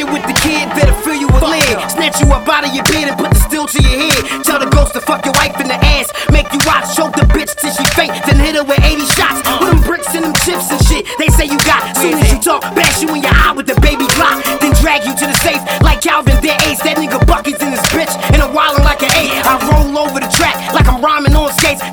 it with the kid, better fill you with lead. Snatch you up out of your bed and put the steel to your head. Tell the ghost to fuck your wife in the ass. Make you watch, choke the bitch till she faint. Then hit her with 80 shots. With them bricks and them chips and shit. They say you got. Soon as you talk, bash you in your eye with the baby Glock. Then drag you to the safe like Calvin dead Ace. That nigga buckets in his bitch and a wildin' like an eight. I roll over the track like I'm rhyming on skates.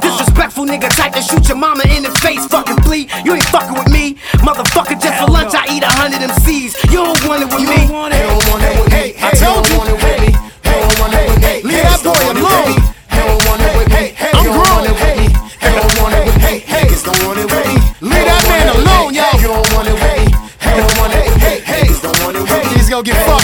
Disrespectful nigga type to shoot your mama in the face. Fucking bleed. You ain't fucking with me. Motherfucker, just for lunch I eat a hundred MCs. You don't want it with me. They don't want it with me. I told you. don't want it with me. Don't want it with me. Leave that boy alone. with don't want it with me. They I'm don't want it grown. with me. Don't want it with me. Niggas don't want it with me. Leave that man want it with alone, yo. You don't want it with me. They don't want it with me. Niggas don't want it with me. He's gonna get fucked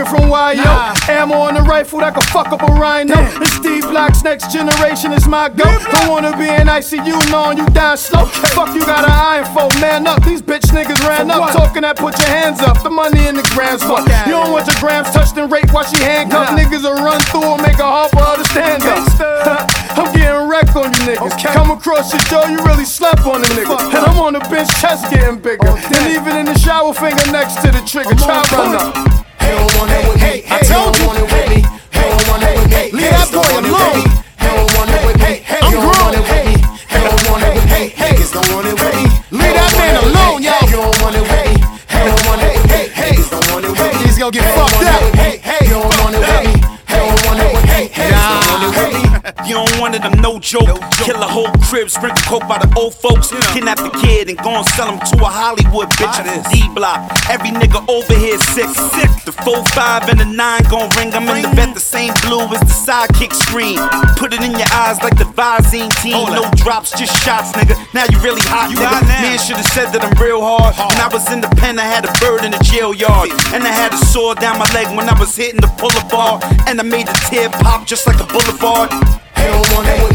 nigga from YO. Ammo on the rifle that can fuck up a rhino. It's Steve Black's next generation is my go. Don't wanna be in ICU knowing you down slow. Fuck you got an iron for, man up. These bitch niggas ran up, talking that put your hands up. The money in the grams for. You don't want your grams touched and raped while she handcuffed. Niggas will run through and make a hard for her to stand up. I'm getting wrecked on you niggas. Come across your door, you really slept on the nigga. And I'm on the bench, chest getting bigger. And even in the shower, finger next to the trigger. Try run up. They don't want You don't want it, I'm no joke. Kill a whole crib, sprinkle coke by the old folks. Kidnap the kid and go and sell him to a Hollywood bitch at the D block. Every nigga over here sick. sick. The 4-5 and the 9 gon' ring. I'm in the vet, the same blue as the sidekick screen. Put it in your eyes like the Visine team. No drops, just shots, nigga. Now you really hot, you nigga. Man should've said that I'm real hard. When I was in the pen, I had a bird in the jail yard. And I had a sword down my leg when I was hitting the bar. And I made the tear pop just like a boulevard. They don't want